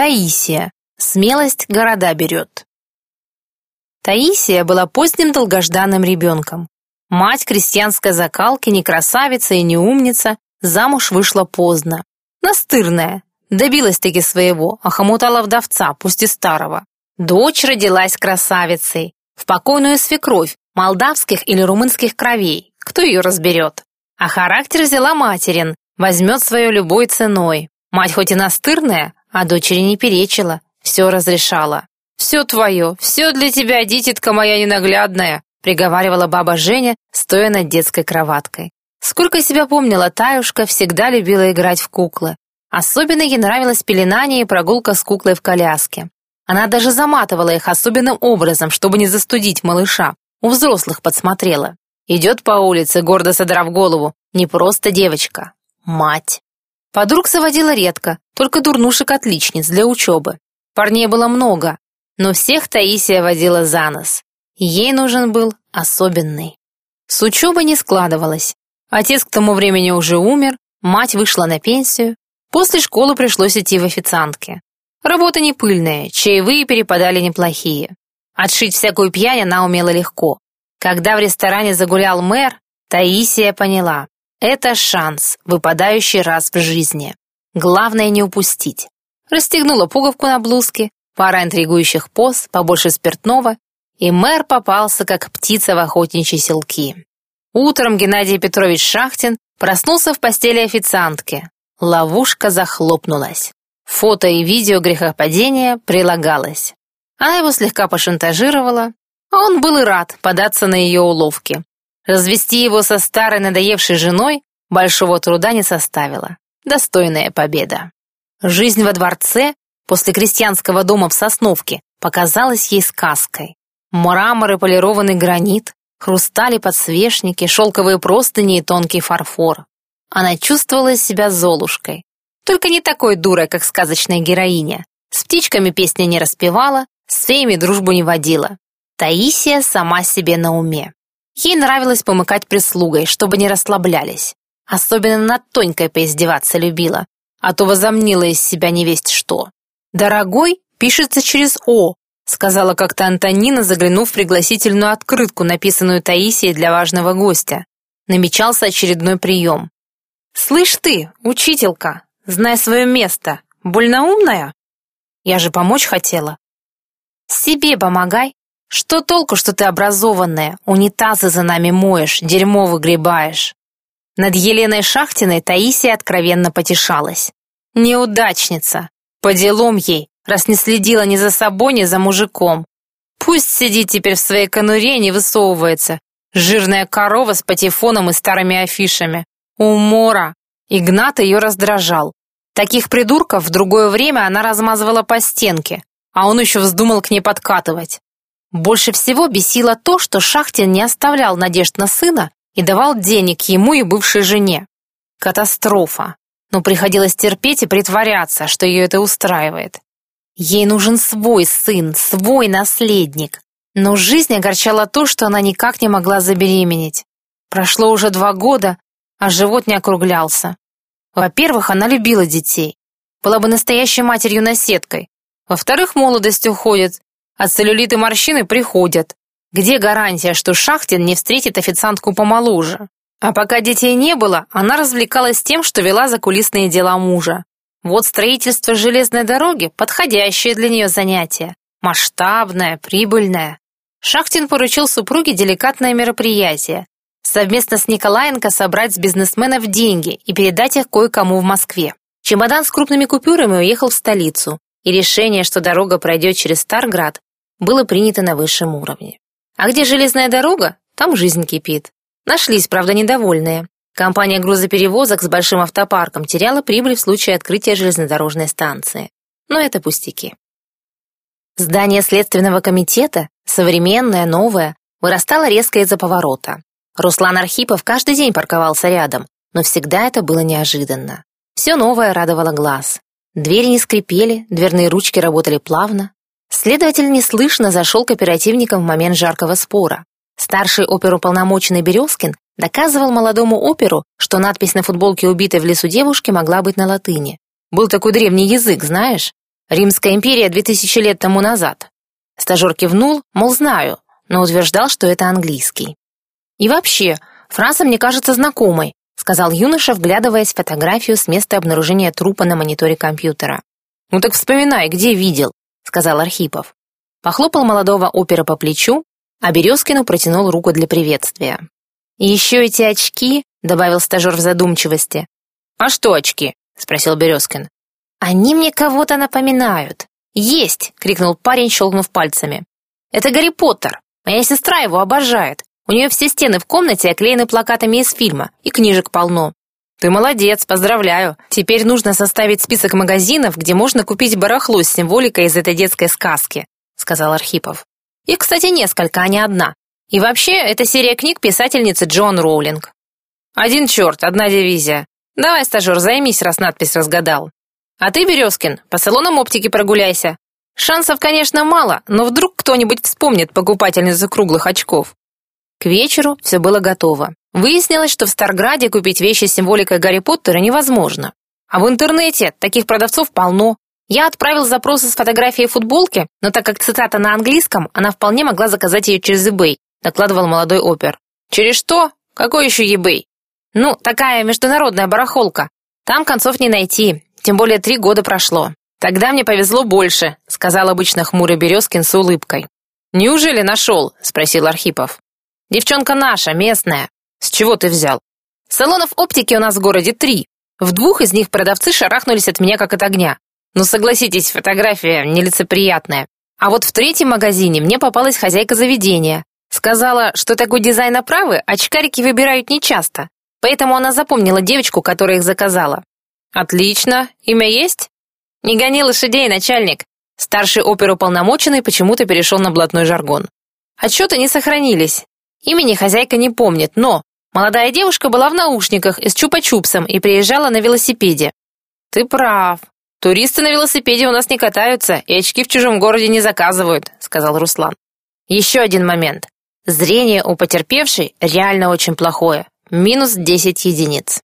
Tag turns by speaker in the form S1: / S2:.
S1: Таисия. Смелость города берет. Таисия была поздним долгожданным ребенком. Мать крестьянской закалки, не красавица и не умница, замуж вышла поздно. Настырная, добилась-таки своего, охомутала вдовца, пусть и старого. Дочь родилась красавицей, в покойную свекровь, молдавских или румынских кровей, кто ее разберет. А характер взяла материн, возьмет свое любой ценой. Мать хоть и настырная, а дочери не перечила, все разрешала. «Все твое, все для тебя, дитятка моя ненаглядная», приговаривала баба Женя, стоя над детской кроваткой. Сколько себя помнила, Таюшка всегда любила играть в куклы. Особенно ей нравилось пеленание и прогулка с куклой в коляске. Она даже заматывала их особенным образом, чтобы не застудить малыша. У взрослых подсмотрела. Идет по улице, гордо содрав голову. Не просто девочка. Мать. Подруг заводила редко, только дурнушек-отличниц для учебы. Парней было много, но всех Таисия водила за нос. Ей нужен был особенный. С учебой не складывалось. Отец к тому времени уже умер, мать вышла на пенсию. После школы пришлось идти в официантки. Работа не пыльная, чаевые перепадали неплохие. Отшить всякую пьянь она умела легко. Когда в ресторане загулял мэр, Таисия поняла – это шанс, выпадающий раз в жизни. Главное не упустить. Расстегнула пуговку на блузке, пара интригующих поз, побольше спиртного, и мэр попался, как птица в охотничьи селки. Утром Геннадий Петрович Шахтин проснулся в постели официантки. Ловушка захлопнулась. Фото и видео грехопадения прилагалось. Она его слегка пошантажировала, а он был и рад податься на ее уловки. Развести его со старой надоевшей женой большого труда не составило. Достойная победа. Жизнь во дворце после крестьянского дома в Сосновке показалась ей сказкой. Мрамор и полированный гранит, хрустали подсвечники, шелковые простыни и тонкий фарфор. Она чувствовала себя золушкой. Только не такой дурой, как сказочная героиня. С птичками песни не распевала, с феями дружбу не водила. Таисия сама себе на уме. Ей нравилось помыкать прислугой, чтобы не расслаблялись. Особенно над Тонькой поиздеваться любила, а то возомнила из себя невесть что. «Дорогой» пишется через «о», сказала как-то Антонина, заглянув в пригласительную открытку, написанную Таисией для важного гостя. Намечался очередной прием. «Слышь ты, учителька, Знай свое место. Больно умная? Я же помочь хотела. Себе помогай. Что толку, что ты образованная, унитазы за нами моешь, дерьмо выгребаешь? Над Еленой Шахтиной Таисия откровенно потешалась. Неудачница. По делам ей, раз не следила ни за собой, ни за мужиком. Пусть сидит теперь в своей конуре, не высовывается. Жирная корова с патефоном и старыми афишами. Умора. Игнат ее раздражал. Таких придурков в другое время она размазывала по стенке, а он еще вздумал к ней подкатывать. Больше всего бесило то, что Шахтин не оставлял надежд на сына и давал денег ему и бывшей жене. Катастрофа. Но приходилось терпеть и притворяться, что ее это устраивает. Ей нужен свой сын, свой наследник. Но жизнь огорчала то, что она никак не могла забеременеть. Прошло уже два года, а живот не округлялся. Во-первых, она любила детей. Была бы настоящей матерью-наседкой. Во-вторых, молодость уходит, а целлюлит и морщины приходят. Где гарантия, что Шахтин не встретит официантку помоложе? А пока детей не было, она развлекалась тем, что вела закулисные дела мужа. Вот строительство железной дороги – подходящее для нее занятие. Масштабное, прибыльное. Шахтин поручил супруге деликатное мероприятие совместно с Николаенко собрать с бизнесменов деньги и передать их кое-кому в Москве. Чемодан с крупными купюрами уехал в столицу, и решение, что дорога пройдет через Старград, было принято на высшем уровне. А где железная дорога, там жизнь кипит. Нашлись, правда, недовольные. Компания грузоперевозок с большим автопарком теряла прибыль в случае открытия железнодорожной станции. Но это пустяки. Здание Следственного комитета, современное, новое, вырастало резко из-за поворота. Руслан Архипов каждый день парковался рядом, но всегда это было неожиданно. Все новое радовало глаз. Двери не скрипели, дверные ручки работали плавно. Следователь неслышно зашел к оперативникам в момент жаркого спора. Старший оперуполномоченный Березкин доказывал молодому оперу, что надпись на футболке убитой в лесу девушки могла быть на латыни. Был такой древний язык, знаешь? Римская империя 2000 лет тому назад. Стажер кивнул, мол, знаю, но утверждал, что это английский. И вообще, фраза мне кажется знакомой, сказал юноша, вглядываясь в фотографию с места обнаружения трупа на мониторе компьютера. «Ну так вспоминай, где видел», — сказал Архипов. Похлопал молодого опера по плечу, а Березкину протянул руку для приветствия. «И еще эти очки», — добавил стажер в задумчивости. «А что очки?» — спросил Березкин. «Они мне кого-то напоминают». «Есть!» — крикнул парень, щелкнув пальцами. «Это Гарри Поттер. Моя сестра его обожает. У нее все стены в комнате оклеены плакатами из фильма, и книжек полно. Ты молодец, поздравляю. Теперь нужно составить список магазинов, где можно купить барахло с символикой из этой детской сказки, сказал Архипов. Их, кстати, несколько, а не одна. И вообще, это серия книг писательницы Джон Роулинг. Один черт, одна дивизия. Давай, стажер, займись, раз надпись разгадал. А ты, Березкин, по салонам оптики прогуляйся. Шансов, конечно, мало, но вдруг кто-нибудь вспомнит покупательницу круглых очков. К вечеру все было готово. Выяснилось, что в Старграде купить вещи с символикой Гарри Поттера невозможно. А в интернете таких продавцов полно. Я отправил запросы с фотографией футболки, но так как цитата на английском, она вполне могла заказать ее через eBay, докладывал молодой опер. Через что? Какой еще eBay? Ну, такая международная барахолка. Там концов не найти, тем более три года прошло. Тогда мне повезло больше, сказал обычно хмурый Березкин с улыбкой. Неужели нашел? спросил Архипов. Девчонка наша, местная. С чего ты взял? Салонов оптики у нас в городе три. В двух из них продавцы шарахнулись от меня как от огня. Но согласитесь, фотография нелицеприятная. А вот в третьем магазине мне попалась хозяйка заведения. Сказала, что такой дизайн оправы очкарики выбирают нечасто. Поэтому она запомнила девочку, которая их заказала. Отлично. Имя есть? Не гони лошадей, начальник. Старший оперуполномоченный почему-то перешел на блатной жаргон. Отчеты не сохранились. Имени хозяйка не помнит, но молодая девушка была в наушниках и с чупа-чупсом и приезжала на велосипеде. Ты прав. Туристы на велосипеде у нас не катаются и очки в чужом городе не заказывают, сказал Руслан. Еще один момент. Зрение у потерпевшей реально очень плохое. Минус 10 единиц.